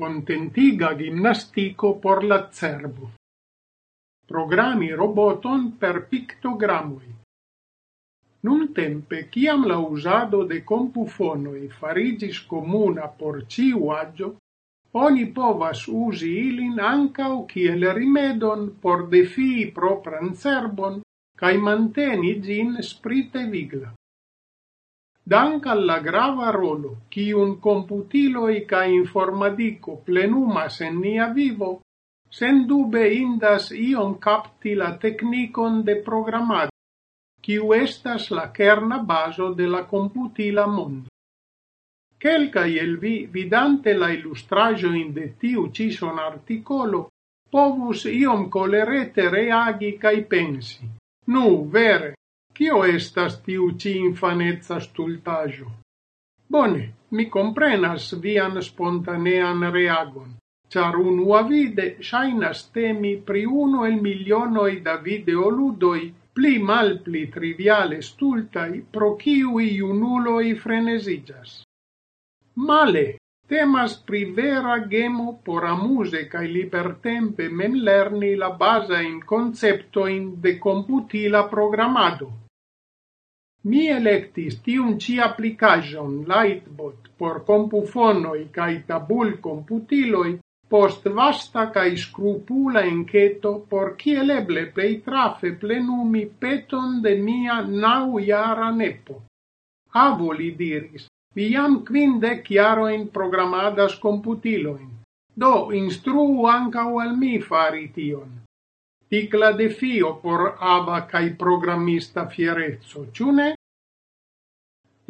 Contentiga gimnastico por la cerbo. Programi roboton per pictogramoi. Nun tempe, ciam la usado de compufonoi farigis comuna por ciu agio, oni povas usi ilin ancau ciel rimedon por defii propran cerbon cae manteni gin sprite vigla dank al la grava rolo qui un computilo e ca informatico plenumas en nia vivo, sendube indas iom capti la technicon de programado, qui estas la kerna bazo de la computila mondo. Quelcai el vi, vidante la illustragioin de tiu cison articolo, povus iom colerete reagi cae pensi. Nu, vere, Cio estas tiu ci infanezza stultaggio? Bone, mi comprenas vian spontanean reagon, char unuavide shainas temi pri uno el milionoi da videoludoi pli mal pli triviale stultai pro ciui iunuloi frenesigas. Male, temas pri vera gemo por amuse cae libertempe mem lerni la basa in conceptoin de computila programado Mi electis tiun ci aplikaĵon Lightbot por compufonoi cae tabul computiloi post vasta cae scrupula enqueto por cieleble plei trafe plenumi peton de mia naŭjara nepo. Avoli diris, vi jam quindec jarojn programadas computiloin, do instruu ancau al mi fari tion. Tikla defio por aba kai programista fierezzo, ciune?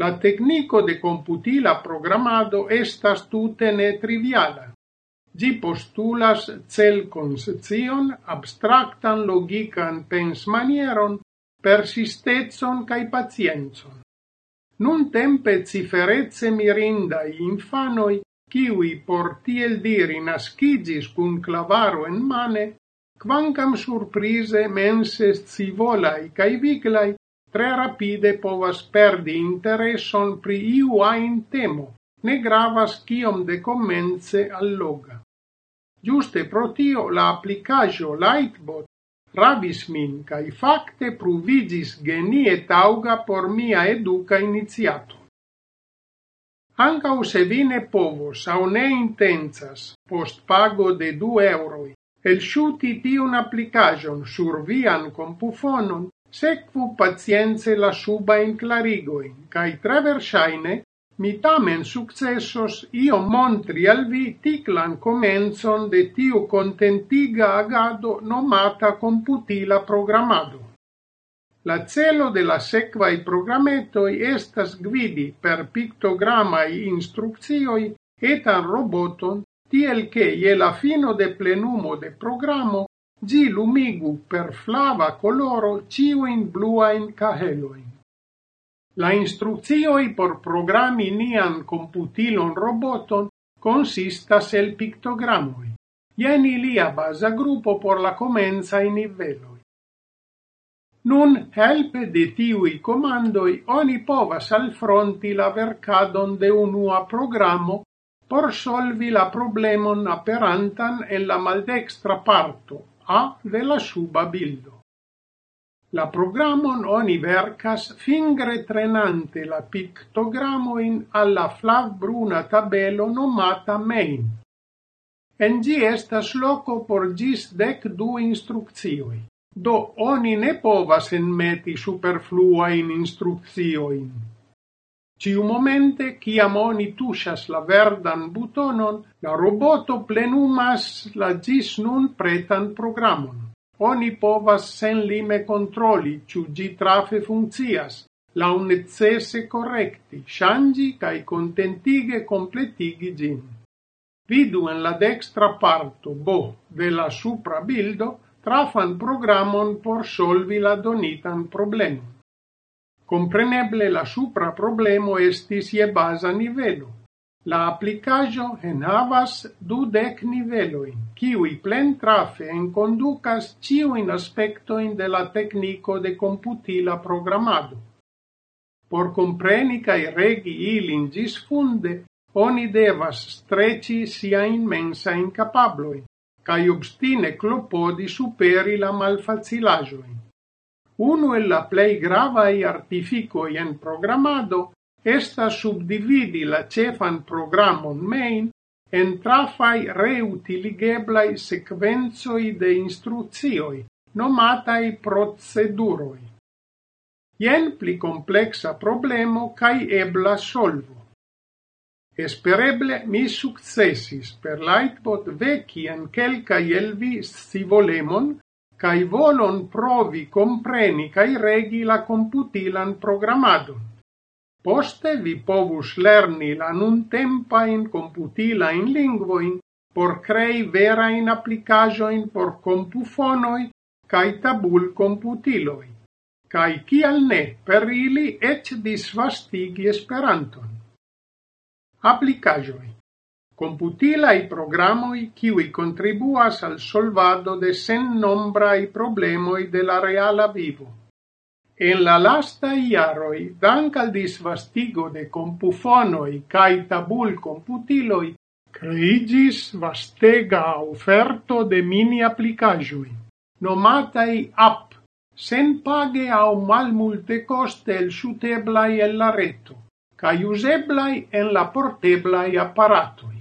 La tecnico de computila programado estas tute ne triviala. Gi postulas cel concezion, abstractan logican pensmanieron, persistetson cae pacienzon. Nun tempe ciferezze mirindai infanoi, kiwi por tiel diri nascigis cun clavaro en mane, quancam surprize mense scivolai cae viglai, tre rapide povas perdi intereson pri iu ain temo, ne gravas ciom de commence alloga. Giuste pro tio la applicaggio Lightbot ravis min cae facte pruvigis genie tauga por mia educa iniziato. Ancau se vine povos au ne intensas post pago de du euroi Elŝuti tiun applicajon sur vian compufonon, secvu pacience la subajn clarigoin, cae traversaine, mi tamen successos io montri al vi ticlan comenzon de tiu contentiga agado nomata computila programado. La celo de la sequai programetoi estas gvidi per pictogramai instruccioi etan roboton tiel che je la fino de plenumo de programo gi lumigu per flava coloro ciuin bluain caheloin. La instruzioi por programmi nian computilon roboton consistas el pictogramoi. Ien ilia basa gruppo por la comenza in niveloi. Nun helpe de tiui comandoi oni povas alfronti la vercadon de unua programo por solvi la problemon aperantan en la maldextra parto A de la suba bildo. La programon oni vercas fingre trenante la pictogramoin alla flav-bruna tabelo nomata main. En gi estas loco por gis dec du instruccioi. Do oni ne povas enmeti superfluain instruccioin. Ciu momente, ciam oni tuŝas la verdan butonon, la roboto plenumas la gis nun pretan programon. Oni povas senlime controli ciu gi trafe funccias, la necese correcti, shangi cae contentige completigi gin. Vidu en la dextra parto, bo, de la supra bildo, trafan programon por solvi la donitan problemon. Compreneble la supra problemo estis je baza nivelo. La applicajo enhavas dudec niveloin, kiui plen trafe en enconducas ciuin aspectoin de la tecnico de computila programado. Por compreni cae regi ilin gis funde, oni devas streci sia immensa capabloin, cae obstine clopodi superi la malfacilajoin. Uno el la plei artifico artificoi en programado esta subdividi la cefan programon main en trafai reutiligeblai sequenzoi de instruzioi, nomatai proceduroi. Ien pli complexa problemo cae ebla solvo. Espereble mi successis per Lightbot veci en quelcae elvi scivolemon cae volon provi compreni cae regi la computilan programadon. Poste vi povus lerni la nun computila in lingvoin por crei verain applicajoin por compufonoi cae tabul computiloi, cae cial ne per ili ec disvastigi esperanton. Applicajoi computilai programoi qui contribuas al solvado de sen sennombraj problemoi de la reala vivo. En la lasta iaroi, dank al disvastigo de compufonoi cae tabul computiloi, creigis vastega offerto de mini applicajoi, nomatai app, sen page au mal multe coste el suteblai el la reto, ca useblai en la porteblai apparatoi.